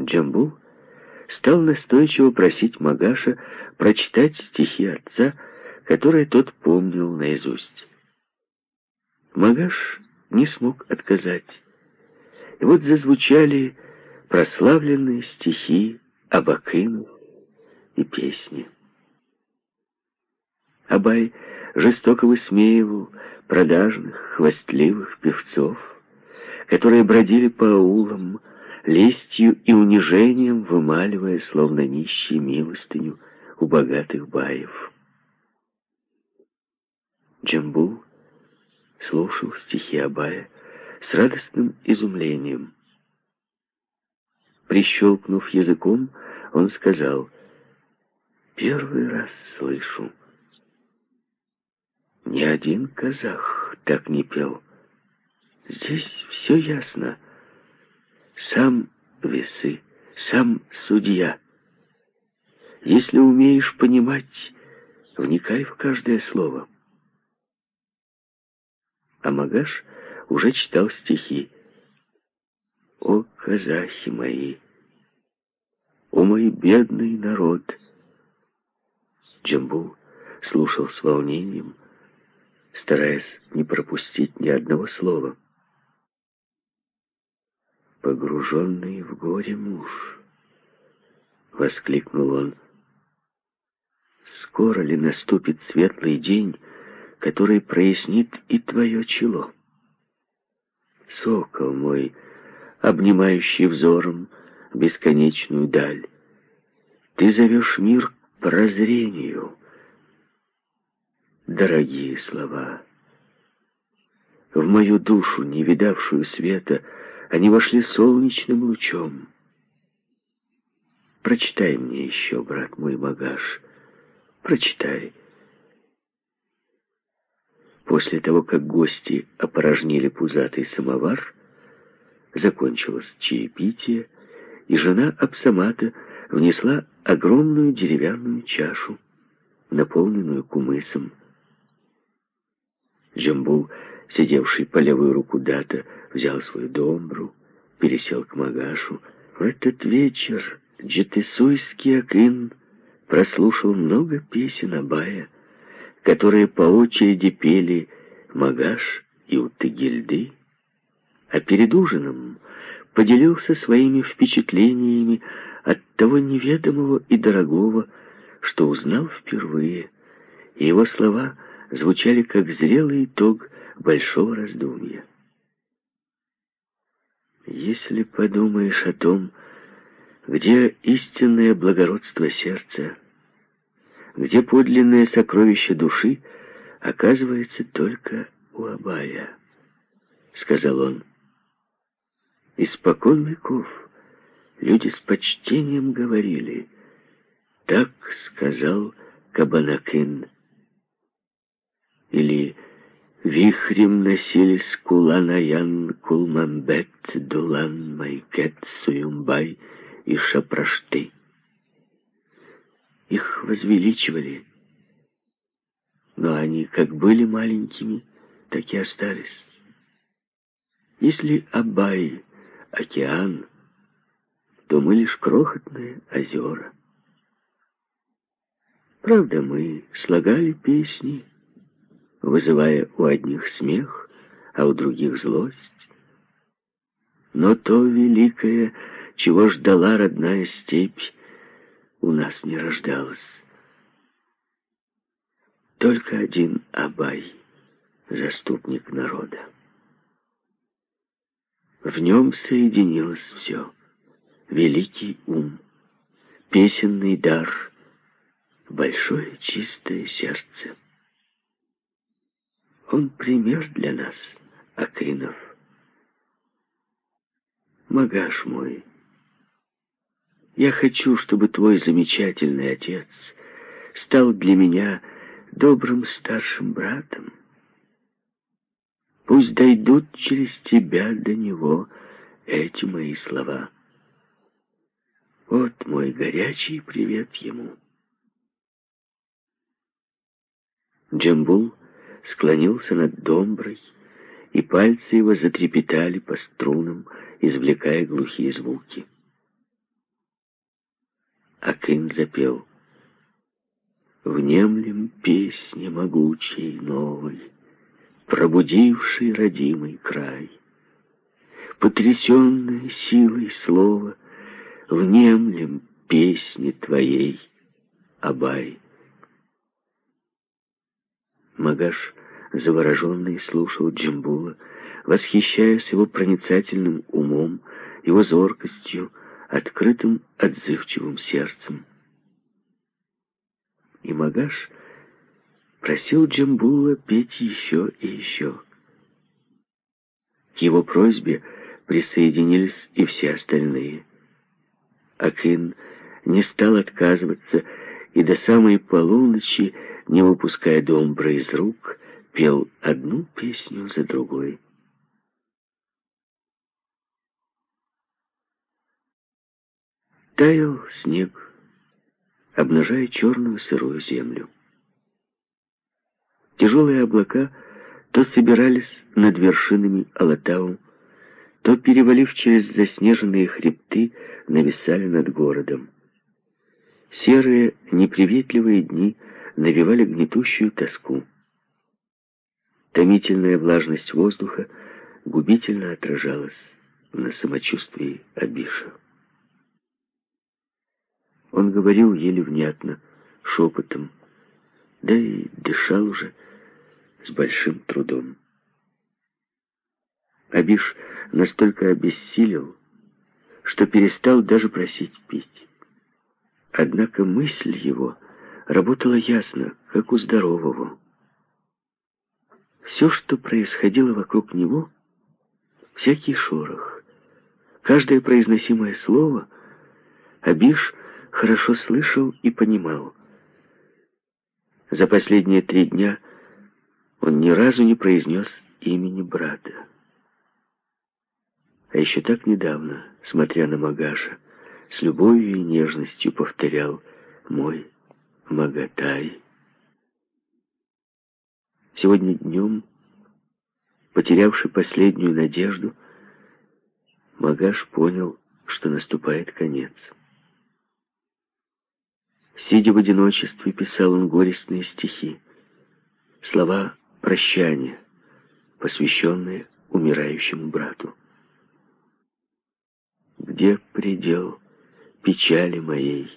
Джамбул стал настойчиво просить Магаша прочитать стихи отца, которые тот помнил наизусть. Магаш не смог отказать. И вот зазвучали прославленные стихи Абакыну и песни. Абай жестоко высмеивал продажных, хвастливых певцов, которые бродили по аулам, лестью и унижением вымаливая, словно нищие, милостыню у богатых баев. Джамбул слушал стихи Абая с радостным изумлением. Прищелкнув языком, он сказал, «Первый раз слышу. Ни один казах так не пел. Здесь все ясно. Сам весы, сам судья. Если умеешь понимать, вникай в каждое слово». А Магаш уже читал стихи. «О, казахи мои! О, мой бедный народ!» Джамбул слушал с волнением, стараясь не пропустить ни одного слова. «Погруженный в горе муж!» — воскликнул он. «Скоро ли наступит светлый день, который прояснит и твое чело?» Сокол мой, обнимающий взором бесконечную даль, ты зовешь мир к прозрению. Дорогие слова, в мою душу, не видавшую света, они вошли солнечным лучом. Прочитай мне еще, брат мой Магаш, прочитай. После того, как гости опорожнили пузатый самовар, закончилось чаепитие, и жена Апсамата внесла огромную деревянную чашу, наполненную кумысом. Джамбул, сидевший по левую руку Дата, взял свою домбру, пересел к Магашу. В этот вечер Джетесуйский Акин прослушал много песен Абая, которые по очереди пели Магаш и Утыгильды, а перед ужином поделился своими впечатлениями от того неведомого и дорогого, что узнал впервые, и его слова звучали как зрелый итог большого раздумья. Если подумаешь о том, где истинное благородство сердца, где подлинное сокровище души оказывается только у Абая, — сказал он. Испокон веков люди с почтением говорили, так сказал Кабанакин. Или вихрем носились Куланаян, Кулмамбет, Дулан, Майкет, Суюмбай и Шапрашты их возвеличивали. Но они как были маленькими, так и остались. Если Абай — океан, то мы лишь крохотные озера. Правда, мы слагали песни, вызывая у одних смех, а у других злость. Но то великое, чего ждала родная степь, у нас не рождалось. Только один Абай, заступник народа. В нем соединилось все. Великий ум, песенный дар, большое чистое сердце. Он пример для нас, Акринов. Магаш мой, я хочу, чтобы твой замечательный отец стал для меня добрым старшим братом. Пусть дойдут через тебя до него эти мои слова. Вот мой горячий привет ему. Джамбул склонился над домброй, и пальцы его затрепетали по струнам, извлекая глухие звуки. Акин запел. Внемлем песни могучей новой, Пробудивший родимый край. Потрясенная силой слова, Внемлем песни твоей, Абай. Магаш, завороженный, слушал Джимбула, восхищаясь его проницательным умом, его зоркостью, открытым, отзывчивым сердцем. И Магаш просил Джамбула петь еще и еще. К его просьбе присоединились и все остальные. Акин не стал отказываться и до самой полуночи, не выпуская домбра из рук, пел одну песню за другой. Таял снег, обнажая черную сырую землю. Тяжелые облака то собирались над вершинами Алатау, то, перевалив через заснеженные хребты, нависали над городом. Серые, неприветливые дни навевали гнетущую тоску. Томительная влажность воздуха губительно отражалась на самочувствии Абиша. Он говорил еле внятно, шепотом, да и дышал уже с большим трудом. Абиш настолько обессилел, что перестал даже просить пить. Однако мысль его работала ясно, как у здорового. Все, что происходило вокруг него, всякий шорох, каждое произносимое слово, Абиш хорошо слышал и понимал. За последние три дня он ни разу не произнес имени брата. А еще так недавно, смотря на Магаша, с любовью и нежностью повторял «Мой Магатай». Сегодня днем, потерявший последнюю надежду, Магаш понял, что наступает конец. Сидя в одиночестве, писал он горестные стихи, слова прощания, посвященные умирающему брату. Где предел печали моей?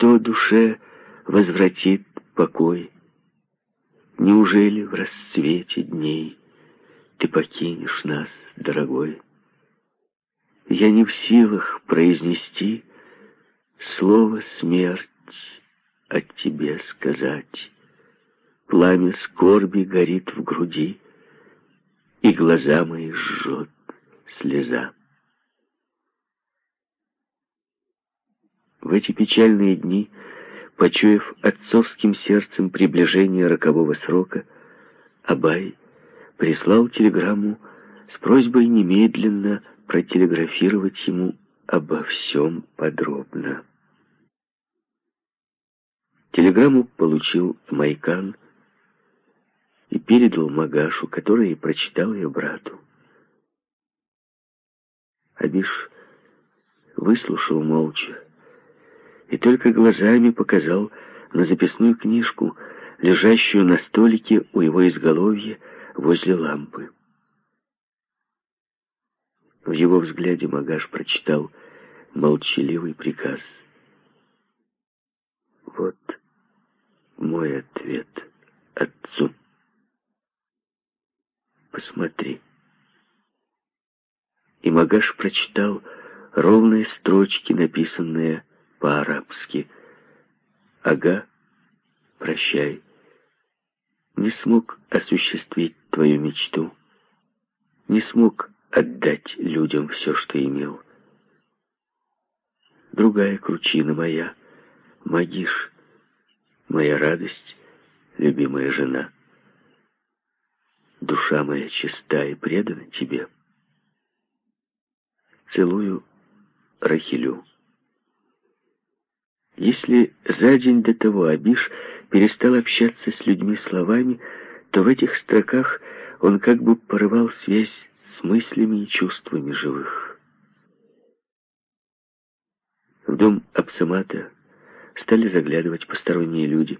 Кто душе возвратит покой? Неужели в расцвете дней Ты покинешь нас, дорогой? Я не в силах произнести Слово смерть от тебе сказать. Пламя скорби горит в груди, И глаза мои жжет слеза. В эти печальные дни, почуяв отцовским сердцем приближение рокового срока, Абай прислал телеграмму с просьбой немедленно протелеграфировать ему обо всем подробно. Телеграмму получил Майкан и передал Магашу, который прочитал ее брату. Абиш выслушал молча и только глазами показал на записную книжку, лежащую на столике у его изголовья возле лампы. В его взгляде Магаш прочитал молчаливый приказ. Вот мой ответ отцу. Посмотри. И Магаш прочитал ровные строчки, написанные по-арабски. «Ага, прощай. Не смог осуществить твою мечту. Не смог отдать людям все, что имел. Другая кручина моя, Магиш, моя радость, любимая жена. Душа моя чиста и предана тебе. Целую Рахилю. Если за день до того Абиш перестал общаться с людьми словами, то в этих строках он как бы порывал связь с мыслями и чувствами живых. В дом Апсамата стали заглядывать посторонние люди,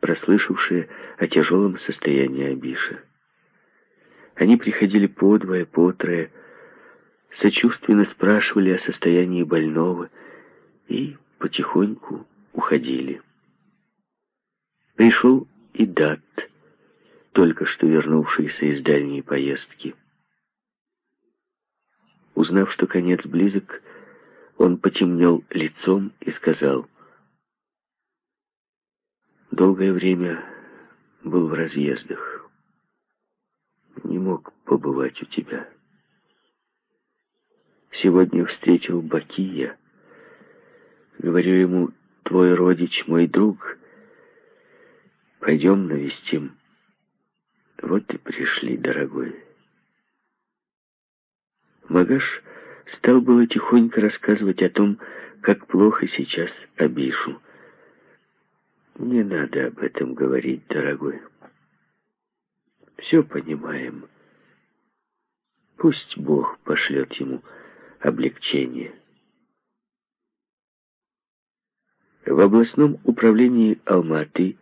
прослышавшие о тяжелом состоянии Абиша. Они приходили по двое, по трое, сочувственно спрашивали о состоянии больного и потихоньку уходили. Пришел и Дат, только что вернувшийся из дальней поездки. Узнав, что конец близок, он потемнел лицом и сказал, «Долгое время был в разъездах. Не мог побывать у тебя. Сегодня встретил Бакия. Говорю ему, твой родич, мой друг, пойдем навестим. Вот и пришли, дорогой». Магаш стал было тихонько рассказывать о том, как плохо сейчас Абишу. «Не надо об этом говорить, дорогой. Все понимаем. Пусть Бог пошлет ему облегчение». В областном управлении Алматы,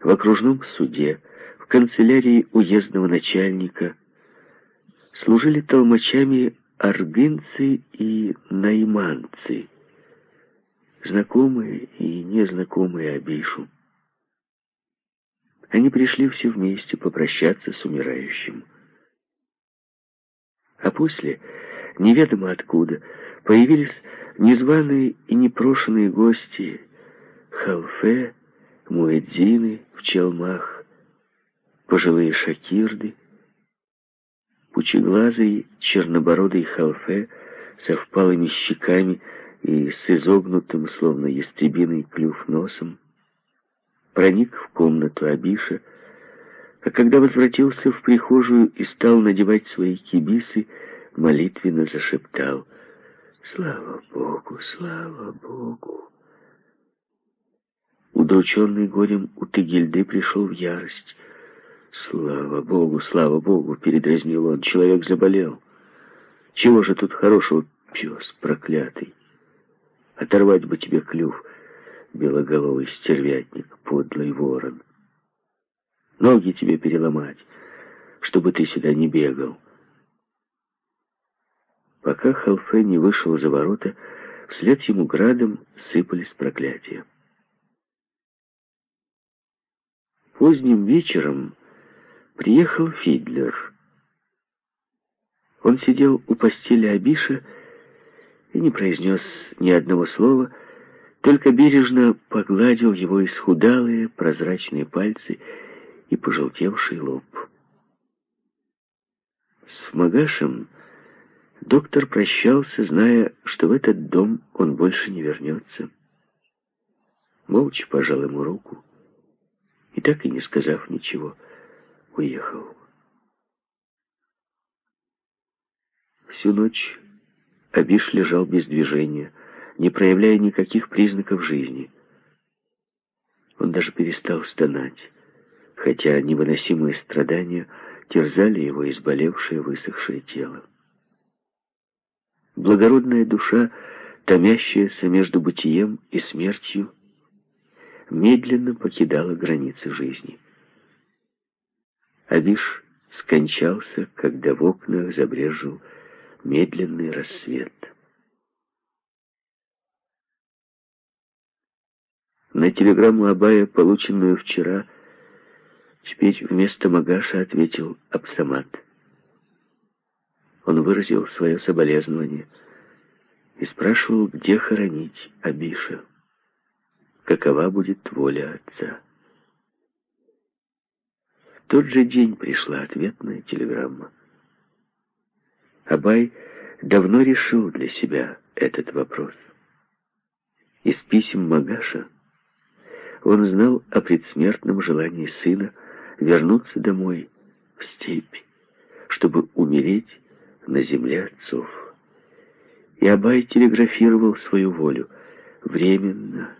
в окружном суде, в канцелярии уездного начальника служили толмачами аргынцы и найманцы, знакомые и незнакомые Абишу. Они пришли все вместе попрощаться с умирающим. А после, неведомо откуда, появились незваные и непрошенные гости Халфе, Муэдзины в челмах, пожилые шакирды, Пучеглазый, чернобородый халфе со впалыми щеками и с изогнутым, словно ястребиный клюв носом, проник в комнату Абиша, а когда возвратился в прихожую и стал надевать свои кибисы, молитвенно зашептал «Слава Богу, слава Богу!» Удрученный горем у Тегильды пришел в ярость — «Слава Богу, слава Богу!» — передразнил он. «Человек заболел. Чего же тут хорошего, пес проклятый? Оторвать бы тебе клюв, белоголовый стервятник, подлый ворон. Ноги тебе переломать, чтобы ты сюда не бегал». Пока Халфе не вышел за ворота, вслед ему градом сыпались проклятия. Поздним вечером приехал Фидлер. Он сидел у постели Абиша и не произнес ни одного слова, только бережно погладил его исхудалые прозрачные пальцы и пожелтевший лоб. С Магашем доктор прощался, зная, что в этот дом он больше не вернется. Молча пожал ему руку и, так и не сказав ничего, — уехал. Всю ночь Абиш лежал без движения, не проявляя никаких признаков жизни. Он даже перестал стонать, хотя невыносимые страдания терзали его изболевшее, высохшее тело. Благородная душа, томящаяся между бытием и смертью, медленно покидала границы жизни. Абиш скончался, когда в окнах забрежил медленный рассвет. На телеграмму Абая, полученную вчера, теперь вместо Магаша ответил Абсамат. Он выразил свое соболезнование и спрашивал, где хоронить Абиша, какова будет воля отца тот же день пришла ответная телеграмма. Абай давно решил для себя этот вопрос. Из писем Магаша он знал о предсмертном желании сына вернуться домой, в степь, чтобы умереть на земле отцов. И Абай телеграфировал свою волю временно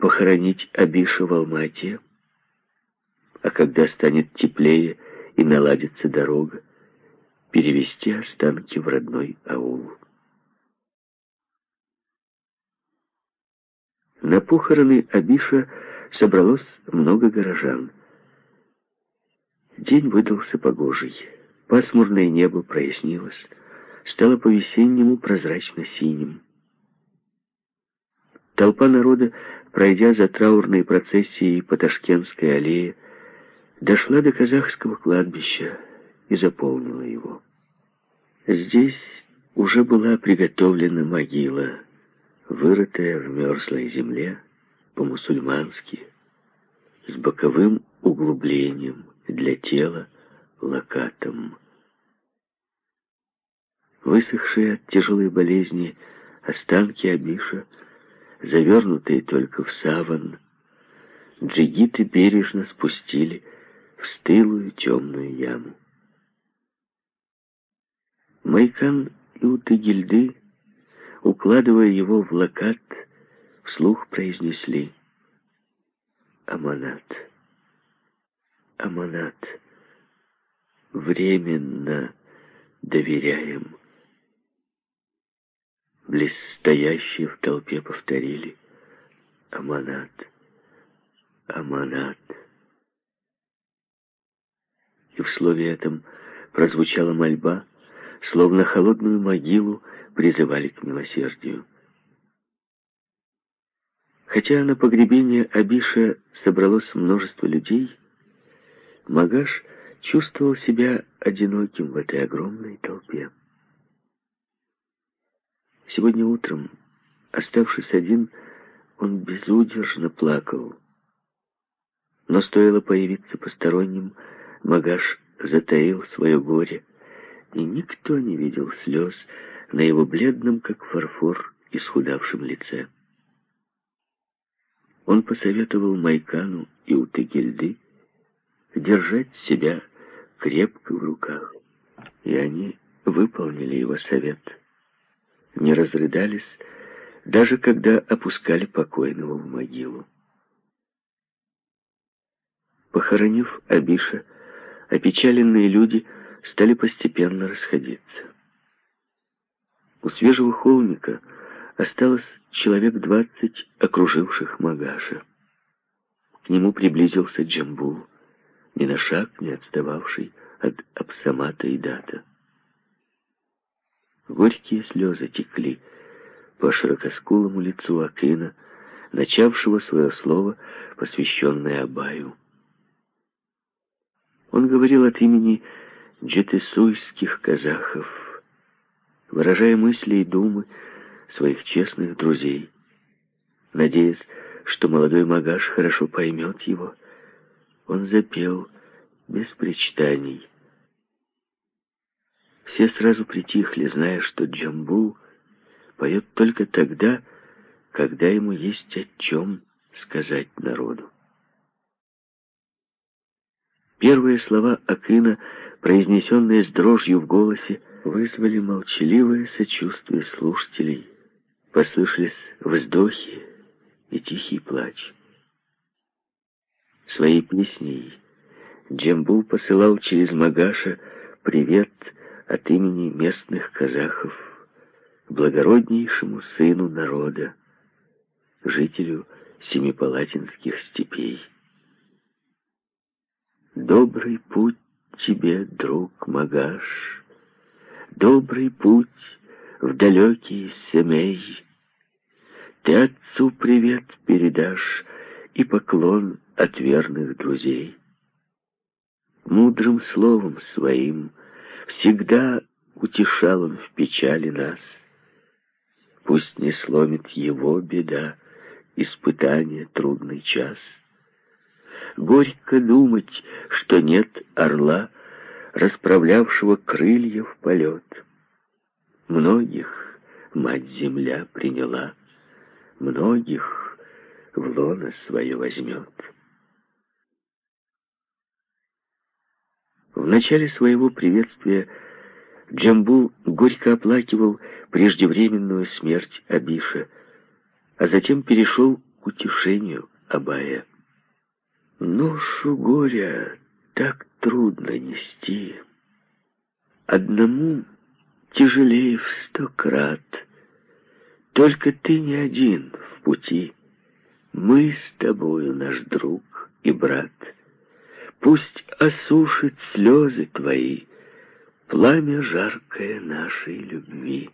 похоронить Абиша в Алмате, а когда станет теплее и наладится дорога, перевести останки в родной аул. На похороны Абиша собралось много горожан. День выдался погожий. Пасмурное небо прояснилось, стало по-весеннему прозрачно-синим. Толпа народа, пройдя за траурной процессией по Ташкентской аллее, дошла до казахского кладбища и заполнила его. Здесь уже была приготовлена могила, вырытая в мерзлой земле по-мусульмански, с боковым углублением для тела локатом. Высохшие от тяжелой болезни останки Абиша, завернутые только в саван, джигиты бережно спустили в стылую темную яму. Майкан и Утыгильды, укладывая его в локат, вслух произнесли «Аманат, Аманат, временно доверяем». Близстоящие в толпе повторили «Аманат, Аманат». И в слове этом прозвучала мольба, словно холодную могилу призывали к милосердию. Хотя на погребение Абиша собралось множество людей, Магаш чувствовал себя одиноким в этой огромной толпе. Сегодня утром, оставшись один, он безудержно плакал. Но стоило появиться посторонним, Магаш затаил свое горе, и никто не видел слез на его бледном, как фарфор, исхудавшем лице. Он посоветовал Майкану и Утыгельды держать себя крепко в руках, и они выполнили его совет. Не разрыдались, даже когда опускали покойного в могилу. Похоронив Абиша, опечаленные люди стали постепенно расходиться. У свежего холмика осталось человек двадцать окруживших Магаша. К нему приблизился Джамбул, ни на шаг не отстававший от Апсамата и Дата. Горькие слезы текли по широкоскулому лицу Акина, начавшего свое слово, посвященное Абаю. Он говорил от имени джетесуйских казахов, выражая мысли и думы своих честных друзей, надеясь, что молодой Магаш хорошо поймет его, он запел без причитаний. Все сразу притихли, зная, что Джамбул поет только тогда, когда ему есть о чем сказать народу. Первые слова Акына, произнесенные с дрожью в голосе, вызвали молчаливое сочувствие слушателей. Послышались вздохи и тихий плач. Своей песней Джембул посылал через Магаша привет от имени местных казахов благороднейшему сыну народа, жителю семипалатинских степей. Добрый путь тебе, друг Магаш, Добрый путь в далекий семей. Ты отцу привет передашь И поклон от верных друзей. Мудрым словом своим Всегда утешал он в печали нас. Пусть не сломит его беда, Испытание трудный час — Горько думать, что нет орла, расправлявшего крылья в полет. Многих мать-земля приняла, многих в лоно свое возьмет. В начале своего приветствия Джамбул горько оплакивал преждевременную смерть Абиша, а затем перешел к утешению Абая. Ношу горя так трудно нести. Одному тяжелее в сто крат. Только ты не один в пути. Мы с тобою, наш друг и брат, Пусть осушит слезы твои Пламя жаркое нашей любви.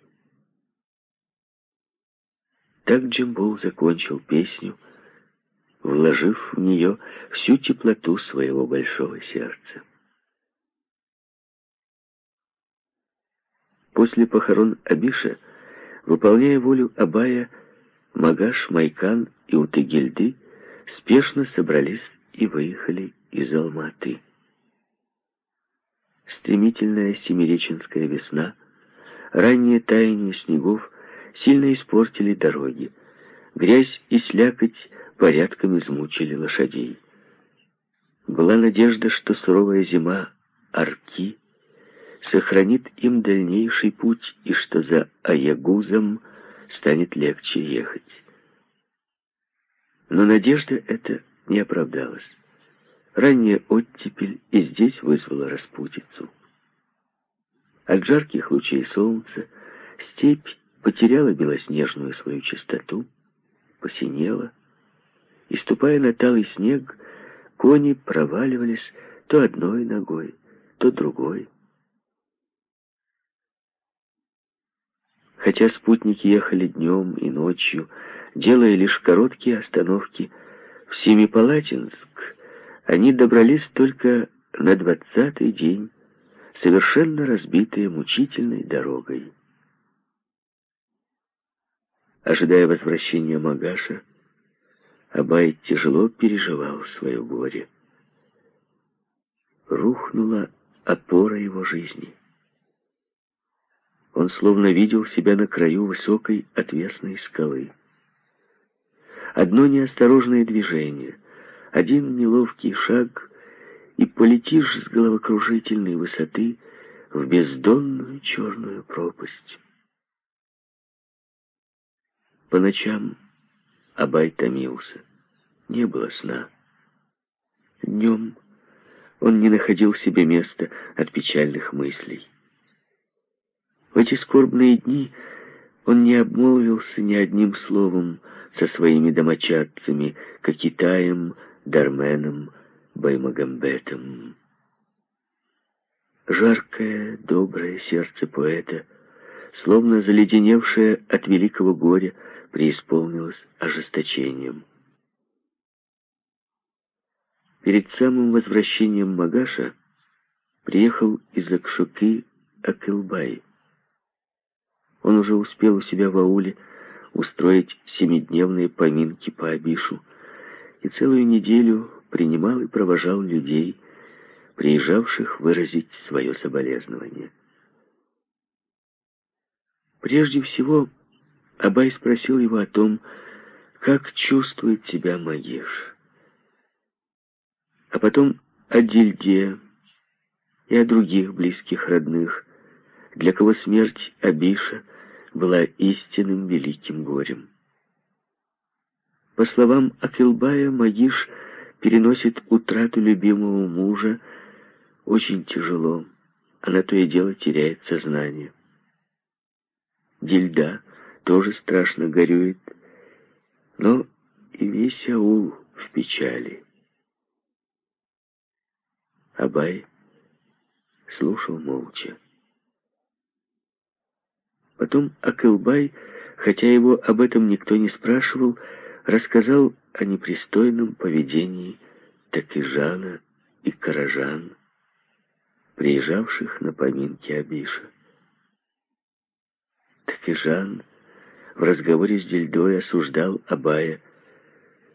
Так Джимбул закончил песню, вложив в нее всю теплоту своего большого сердца. После похорон Абиша, выполняя волю Абая, Магаш, Майкан и Утыгильды спешно собрались и выехали из Алматы. Стремительная семиреченская весна, раннее таяние снегов сильно испортили дороги. Грязь и слякоть порядком измучили лошадей. Была надежда, что суровая зима Арки сохранит им дальнейший путь и что за Аягузом станет легче ехать. Но надежда эта не оправдалась. Ранняя оттепель и здесь вызвала распутицу. От жарких лучей солнца степь потеряла белоснежную свою чистоту, посинела, и, ступая на талый снег, кони проваливались то одной ногой, то другой. Хотя спутники ехали днем и ночью, делая лишь короткие остановки в Семипалатинск, они добрались только на двадцатый день, совершенно разбитые мучительной дорогой. Ожидая возвращения Магаша, Абай тяжело переживал свое горе. Рухнула опора его жизни. Он словно видел себя на краю высокой отвесной скалы. Одно неосторожное движение, один неловкий шаг, и полетишь с головокружительной высоты в бездонную черную пропасть. По ночам Абай томился. Не было сна. Днем он не находил себе места от печальных мыслей. В эти скорбные дни он не обмолвился ни одним словом со своими домочадцами, Кокитаем, Дарменом, Баймагамбетом. Жаркое, доброе сердце поэта, словно заледеневшее от великого горя, преисполнилось ожесточением. Перед самым возвращением Магаша приехал из Акшуки Акылбай. Он уже успел у себя в ауле устроить семидневные поминки по Абишу и целую неделю принимал и провожал людей, приезжавших выразить свое соболезнование. Прежде всего, Абай спросил его о том, как чувствует себя Магиш. А потом о Дильде и о других близких родных, для кого смерть Абиша — была истинным великим горем. По словам Акилбая, Магиш переносит утрату любимого мужа очень тяжело. Она то и дело теряет сознание. Дильда тоже страшно горюет, но и весь аул в печали. Абай слушал молча. Потом Акылбай, хотя его об этом никто не спрашивал, рассказал о непристойном поведении Такижана и Каражан, приезжавших на поминки Абиша. Такижан в разговоре с Дельдой осуждал Абая,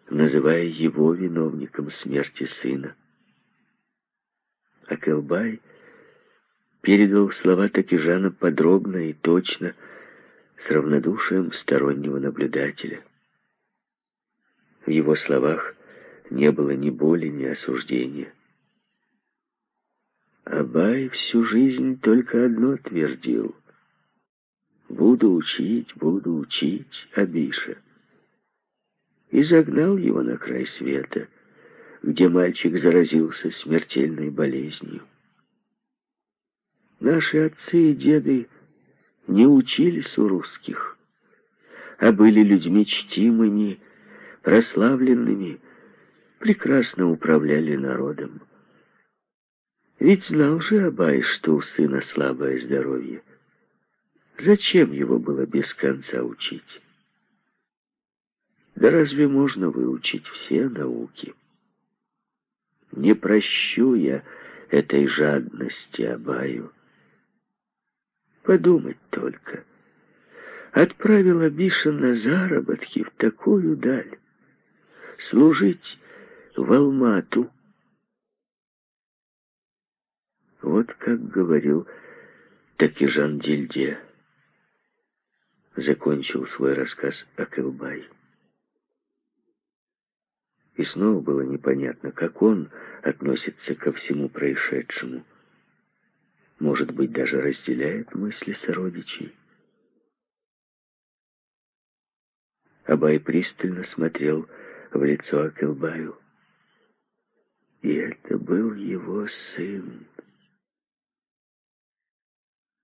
называя его виновником смерти сына. Акылбай передал слова Такижана подробно и точно, с равнодушием стороннего наблюдателя. В его словах не было ни боли, ни осуждения. Абай всю жизнь только одно твердил. «Буду учить, буду учить Абиша». И загнал его на край света, где мальчик заразился смертельной болезнью. Наши отцы и деды не учились у русских, а были людьми чтимыми, прославленными, прекрасно управляли народом. Ведь знал же Абай, что у сына слабое здоровье. Зачем его было без конца учить? Да разве можно выучить все науки? Не прощу я этой жадности Абаю. Подумать только. Отправила Биша на заработки в такую даль. Служить в Алмату. Вот как говорил Такижан Дильде. Закончил свой рассказ Акылбай. И снова было непонятно, как он относится ко всему происшедшему. Может быть, даже разделяет мысли сородичей. Абай пристально смотрел в лицо Акелбаю. И это был его сын.